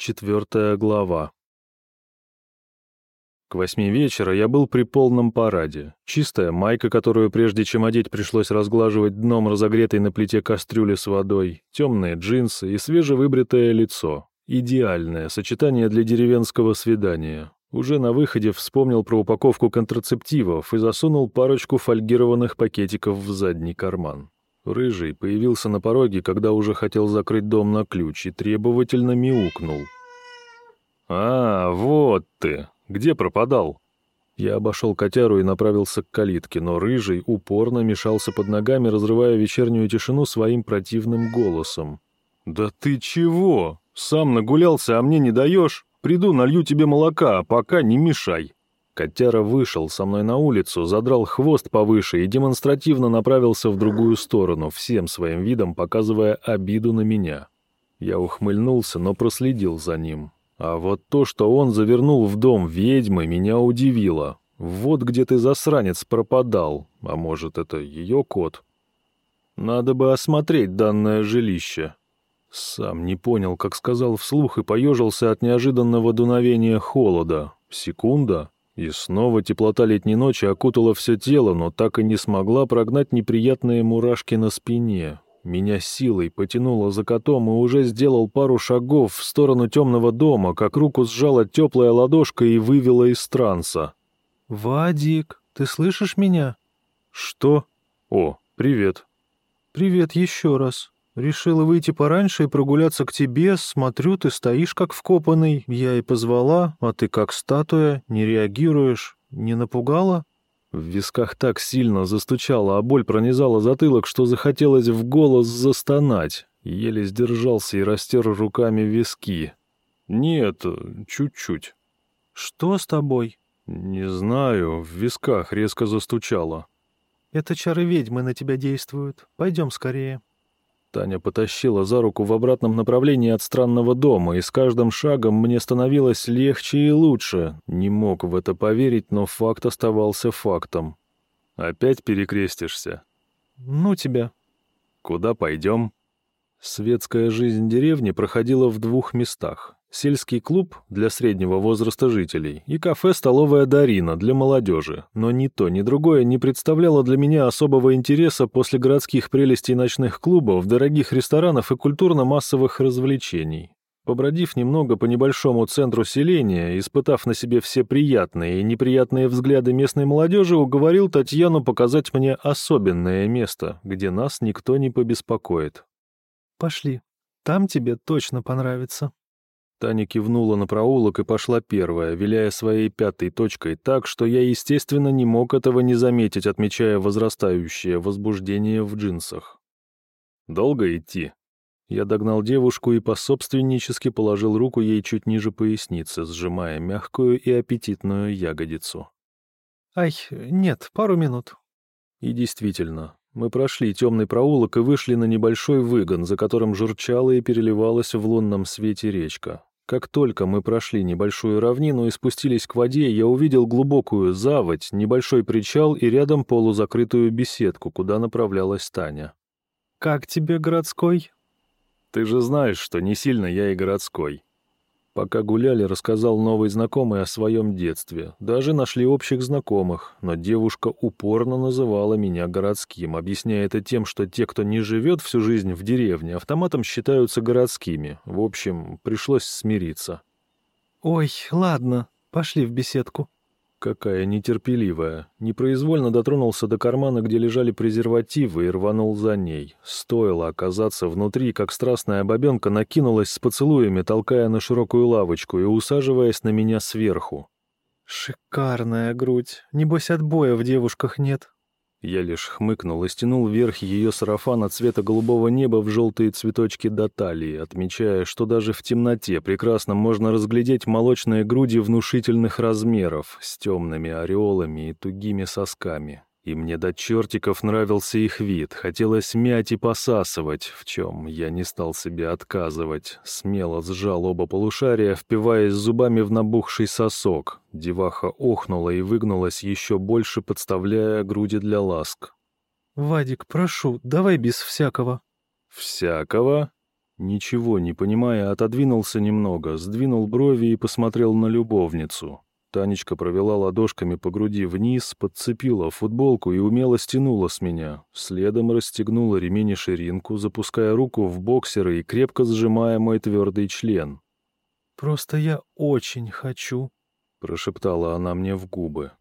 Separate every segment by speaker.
Speaker 1: Четвертая глава. К восьми вечера я был при полном параде. Чистая майка, которую прежде чем одеть пришлось разглаживать дном разогретой на плите кастрюли с водой, темные джинсы и свежевыбритое лицо. Идеальное сочетание для деревенского свидания. Уже на выходе вспомнил про упаковку контрацептивов и засунул парочку фольгированных пакетиков в задний карман. Рыжий появился на пороге, когда уже хотел закрыть дом на ключ и требовательно мяукнул. «А, вот ты! Где пропадал?» Я обошел котяру и направился к калитке, но Рыжий упорно мешался под ногами, разрывая вечернюю тишину своим противным голосом. «Да ты чего? Сам нагулялся, а мне не даешь? Приду, налью тебе молока, а пока не мешай». Котяра вышел со мной на улицу, задрал хвост повыше и демонстративно направился в другую сторону, всем своим видом показывая обиду на меня. Я ухмыльнулся, но проследил за ним. А вот то, что он завернул в дом ведьмы, меня удивило. Вот где ты, засранец, пропадал. А может, это ее кот? Надо бы осмотреть данное жилище. Сам не понял, как сказал вслух, и поежился от неожиданного дуновения холода. Секунда, и снова теплота летней ночи окутала все тело, но так и не смогла прогнать неприятные мурашки на спине. Меня силой потянуло за котом и уже сделал пару шагов в сторону темного дома, как руку сжала теплая ладошка и вывела из транса.
Speaker 2: «Вадик, ты слышишь меня?»
Speaker 1: «Что? О, привет».
Speaker 2: «Привет еще раз. Решила выйти пораньше и прогуляться к тебе. Смотрю, ты стоишь как вкопанный. Я и позвала, а ты как статуя, не реагируешь. Не напугала?»
Speaker 1: В висках так сильно застучало, а боль пронизала затылок, что захотелось в голос застонать. Еле сдержался и растер руками виски. «Нет, чуть-чуть».
Speaker 2: «Что с тобой?»
Speaker 1: «Не знаю, в висках резко застучало».
Speaker 2: «Это чары ведьмы на тебя действуют. Пойдем скорее».
Speaker 1: Таня потащила за руку в обратном направлении от странного дома, и с каждым шагом мне становилось легче и лучше. Не мог в это поверить, но факт оставался фактом. «Опять перекрестишься?»
Speaker 2: «Ну тебя».
Speaker 1: «Куда пойдем?» Светская жизнь деревни проходила в двух местах сельский клуб для среднего возраста жителей и кафе-столовая «Дарина» для молодежи, но ни то, ни другое не представляло для меня особого интереса после городских прелестей ночных клубов, дорогих ресторанов и культурно-массовых развлечений. Побродив немного по небольшому центру селения, испытав на себе все приятные и неприятные взгляды местной молодежи, уговорил Татьяну показать мне особенное место, где нас никто не побеспокоит.
Speaker 2: «Пошли, там тебе точно понравится».
Speaker 1: Таня кивнула на проулок и пошла первая, виляя своей пятой точкой так, что я, естественно, не мог этого не заметить, отмечая возрастающее возбуждение в джинсах. «Долго идти?» Я догнал девушку и пособственнически положил руку ей чуть ниже поясницы, сжимая мягкую и аппетитную ягодицу.
Speaker 2: «Ай, нет, пару минут».
Speaker 1: И действительно, мы прошли темный проулок и вышли на небольшой выгон, за которым журчала и переливалась в лунном свете речка. Как только мы прошли небольшую равнину и спустились к воде, я увидел глубокую заводь, небольшой причал и рядом полузакрытую беседку, куда направлялась Таня.
Speaker 2: «Как тебе городской?»
Speaker 1: «Ты же знаешь, что не сильно я и городской». Пока гуляли, рассказал новый знакомый о своем детстве. Даже нашли общих знакомых, но девушка упорно называла меня городским, объясняя это тем, что те, кто не живет всю жизнь в деревне, автоматом считаются городскими. В общем, пришлось смириться.
Speaker 2: «Ой, ладно, пошли в беседку».
Speaker 1: Какая нетерпеливая. Непроизвольно дотронулся до кармана, где лежали презервативы, и рванул за ней. Стоило оказаться внутри, как страстная бабенка накинулась с поцелуями, толкая на широкую лавочку и усаживаясь на меня сверху.
Speaker 2: «Шикарная грудь. Небось, отбоя в девушках нет».
Speaker 1: Я лишь хмыкнул и стянул вверх ее сарафана цвета голубого неба в желтые цветочки до талии, отмечая, что даже в темноте прекрасно можно разглядеть молочные груди внушительных размеров с темными ореолами и тугими сосками. И мне до чертиков нравился их вид, хотелось мять и посасывать, в чем я не стал себе отказывать. Смело сжал оба полушария, впиваясь зубами в набухший сосок. Деваха охнула и выгнулась еще больше, подставляя груди для ласк.
Speaker 2: «Вадик, прошу, давай без всякого».
Speaker 1: «Всякого?» Ничего не понимая, отодвинулся немного, сдвинул брови и посмотрел на любовницу. Танечка провела ладошками по груди вниз, подцепила футболку и умело стянула с меня. Следом расстегнула ремень и ширинку, запуская руку в боксеры и крепко сжимая мой твердый член.
Speaker 2: «Просто я очень хочу», —
Speaker 1: прошептала она мне в губы.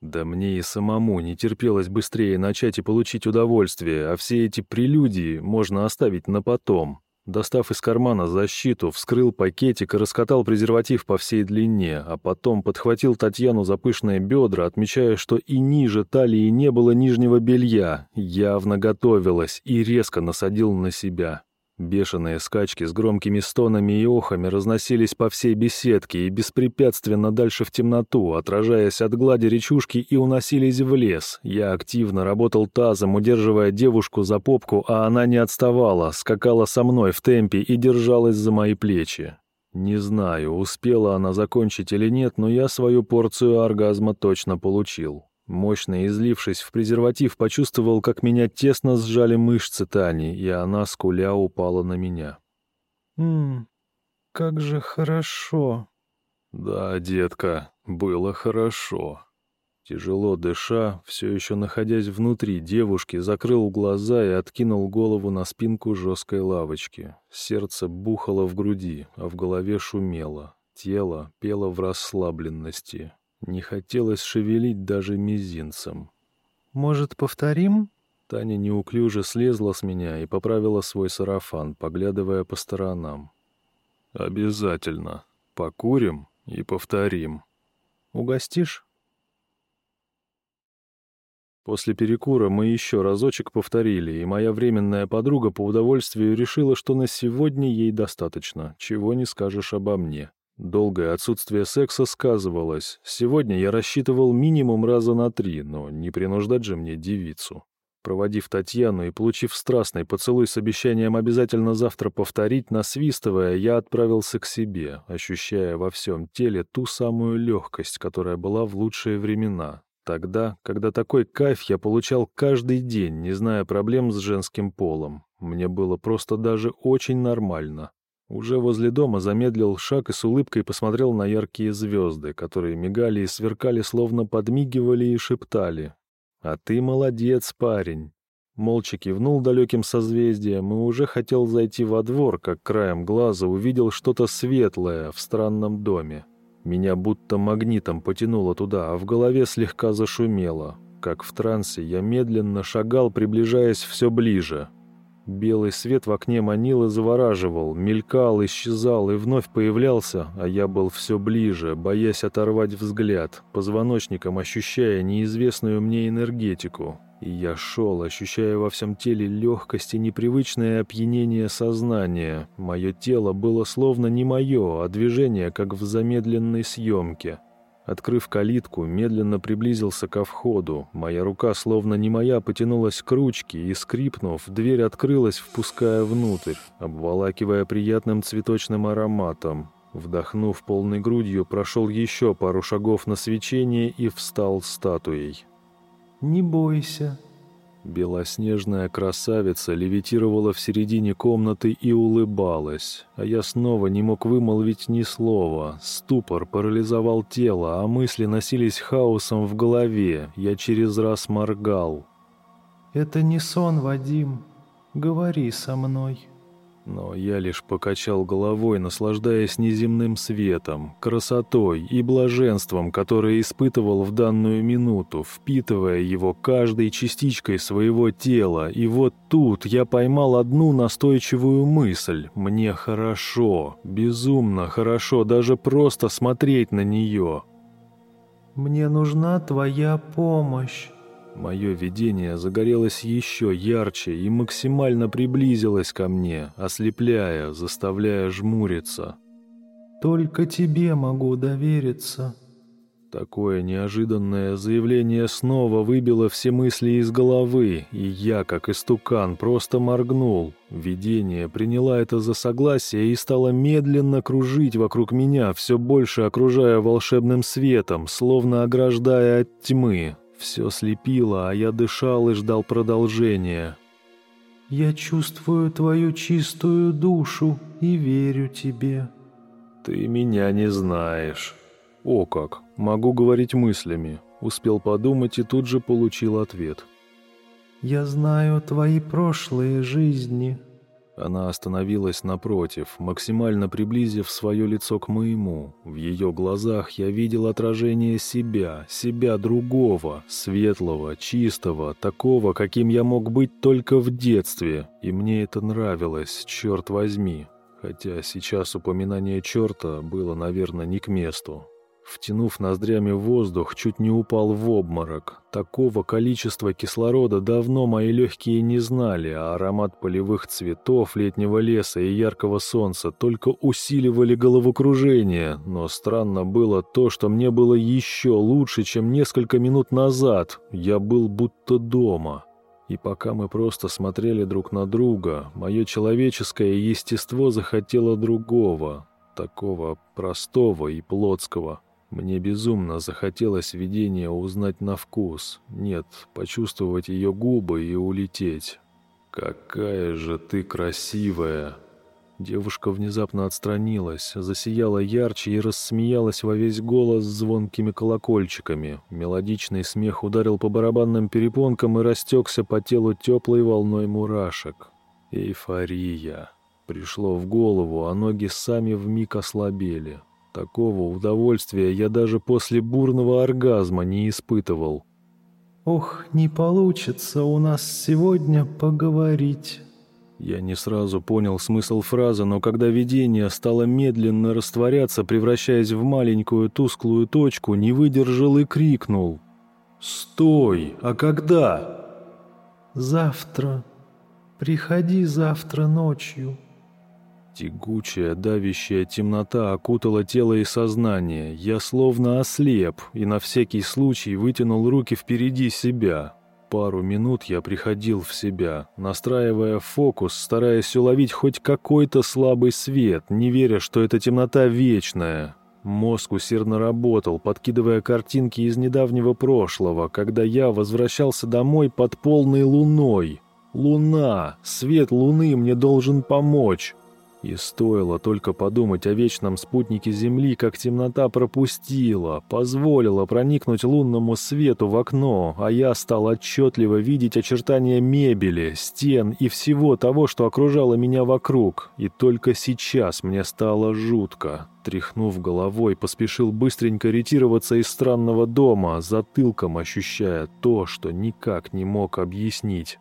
Speaker 1: Да мне и самому не терпелось быстрее начать и получить удовольствие, а все эти прелюдии можно оставить на потом. Достав из кармана защиту, вскрыл пакетик и раскатал презерватив по всей длине, а потом подхватил Татьяну за пышные бедра, отмечая, что и ниже талии не было нижнего белья, явно готовилась, и резко насадил на себя. Бешеные скачки с громкими стонами и охами разносились по всей беседке и беспрепятственно дальше в темноту, отражаясь от глади речушки и уносились в лес. Я активно работал тазом, удерживая девушку за попку, а она не отставала, скакала со мной в темпе и держалась за мои плечи. Не знаю, успела она закончить или нет, но я свою порцию оргазма точно получил. Мощно излившись в презерватив, почувствовал, как меня тесно сжали мышцы Тани, и она, скуля, упала на меня.
Speaker 2: «Ммм, как же хорошо!»
Speaker 1: «Да, детка, было хорошо». Тяжело дыша, все еще находясь внутри девушки, закрыл глаза и откинул голову на спинку жесткой лавочки. Сердце бухало в груди, а в голове шумело. Тело пело в расслабленности. Не хотелось шевелить даже мизинцем.
Speaker 2: «Может, повторим?»
Speaker 1: Таня неуклюже слезла с меня и поправила свой сарафан, поглядывая по сторонам. «Обязательно. Покурим и повторим.
Speaker 2: Угостишь?»
Speaker 1: После перекура мы еще разочек повторили, и моя временная подруга по удовольствию решила, что на сегодня ей достаточно, чего не скажешь обо мне. Долгое отсутствие секса сказывалось. Сегодня я рассчитывал минимум раза на три, но не принуждать же мне девицу. Проводив Татьяну и получив страстный поцелуй с обещанием обязательно завтра повторить, насвистывая, я отправился к себе, ощущая во всем теле ту самую легкость, которая была в лучшие времена. Тогда, когда такой кайф я получал каждый день, не зная проблем с женским полом. Мне было просто даже очень нормально. Уже возле дома замедлил шаг и с улыбкой посмотрел на яркие звезды, которые мигали и сверкали, словно подмигивали и шептали. «А ты молодец, парень!» Молча кивнул далеким созвездием и уже хотел зайти во двор, как краем глаза увидел что-то светлое в странном доме. Меня будто магнитом потянуло туда, а в голове слегка зашумело. Как в трансе я медленно шагал, приближаясь все ближе. Белый свет в окне манил и завораживал, мелькал, исчезал и вновь появлялся, а я был все ближе, боясь оторвать взгляд, позвоночником ощущая неизвестную мне энергетику. И я шел, ощущая во всем теле легкость и непривычное опьянение сознания. Мое тело было словно не мое, а движение, как в замедленной съемке. Открыв калитку, медленно приблизился ко входу. Моя рука, словно не моя, потянулась к ручке, и, скрипнув, дверь открылась, впуская внутрь, обволакивая приятным цветочным ароматом. Вдохнув полной грудью, прошел еще пару шагов на свечение и встал статуей.
Speaker 2: «Не бойся»,
Speaker 1: Белоснежная красавица левитировала в середине комнаты и улыбалась, а я снова не мог вымолвить ни слова. Ступор парализовал тело, а мысли носились хаосом в голове. Я через раз моргал.
Speaker 2: «Это не сон, Вадим. Говори со мной».
Speaker 1: Но я лишь покачал головой, наслаждаясь неземным светом, красотой и блаженством, которое испытывал в данную минуту, впитывая его каждой частичкой своего тела. И вот тут я поймал одну настойчивую мысль. Мне хорошо, безумно хорошо, даже просто смотреть на нее.
Speaker 2: «Мне нужна твоя помощь».
Speaker 1: Мое видение загорелось еще ярче и максимально приблизилось ко мне, ослепляя, заставляя жмуриться.
Speaker 2: «Только тебе могу довериться».
Speaker 1: Такое неожиданное заявление снова выбило все мысли из головы, и я, как истукан, просто моргнул. Видение приняло это за согласие и стало медленно кружить вокруг меня, все больше окружая волшебным светом, словно ограждая от тьмы, все слепило, а я дышал и ждал продолжения.
Speaker 2: Я чувствую твою чистую душу и верю тебе».
Speaker 1: «Ты меня не знаешь». «О как! Могу говорить мыслями». Успел подумать и тут же получил ответ.
Speaker 2: «Я знаю твои прошлые жизни».
Speaker 1: Она остановилась напротив, максимально приблизив свое лицо к моему. В ее глазах я видел отражение себя, себя другого, светлого, чистого, такого, каким я мог быть только в детстве. И мне это нравилось, черт возьми. Хотя сейчас упоминание черта было, наверное, не к месту. Втянув ноздрями воздух, чуть не упал в обморок. Такого количества кислорода давно мои легкие не знали, а аромат полевых цветов, летнего леса и яркого солнца только усиливали головокружение. Но странно было то, что мне было еще лучше, чем несколько минут назад. Я был будто дома. И пока мы просто смотрели друг на друга, мое человеческое естество захотело другого, такого простого и плотского. Мне безумно захотелось видение узнать на вкус. Нет, почувствовать ее губы и улететь. «Какая же ты красивая!» Девушка внезапно отстранилась, засияла ярче и рассмеялась во весь голос звонкими колокольчиками. Мелодичный смех ударил по барабанным перепонкам и растекся по телу теплой волной мурашек. Эйфория. Пришло в голову, а ноги сами вмиг ослабели. Такого удовольствия я даже после бурного оргазма не испытывал.
Speaker 2: «Ох, не получится у нас сегодня поговорить».
Speaker 1: Я не сразу понял смысл фразы, но когда видение стало медленно растворяться, превращаясь в маленькую тусклую точку, не выдержал и крикнул. «Стой! А когда?»
Speaker 2: «Завтра. Приходи завтра ночью».
Speaker 1: Тягучая, давящая темнота окутала тело и сознание. Я словно ослеп и на всякий случай вытянул руки впереди себя. Пару минут я приходил в себя, настраивая фокус, стараясь уловить хоть какой-то слабый свет, не веря, что эта темнота вечная. Мозг усердно работал, подкидывая картинки из недавнего прошлого, когда я возвращался домой под полной луной. Луна! Свет луны мне должен помочь. И стоило только подумать о вечном спутнике Земли, как темнота пропустила, позволила проникнуть лунному свету в окно, а я стал отчетливо видеть очертания мебели, стен и всего того, что окружало меня вокруг. И только сейчас мне стало жутко. Тряхнув головой, поспешил быстренько ретироваться из странного дома, затылком ощущая то, что никак не мог объяснить.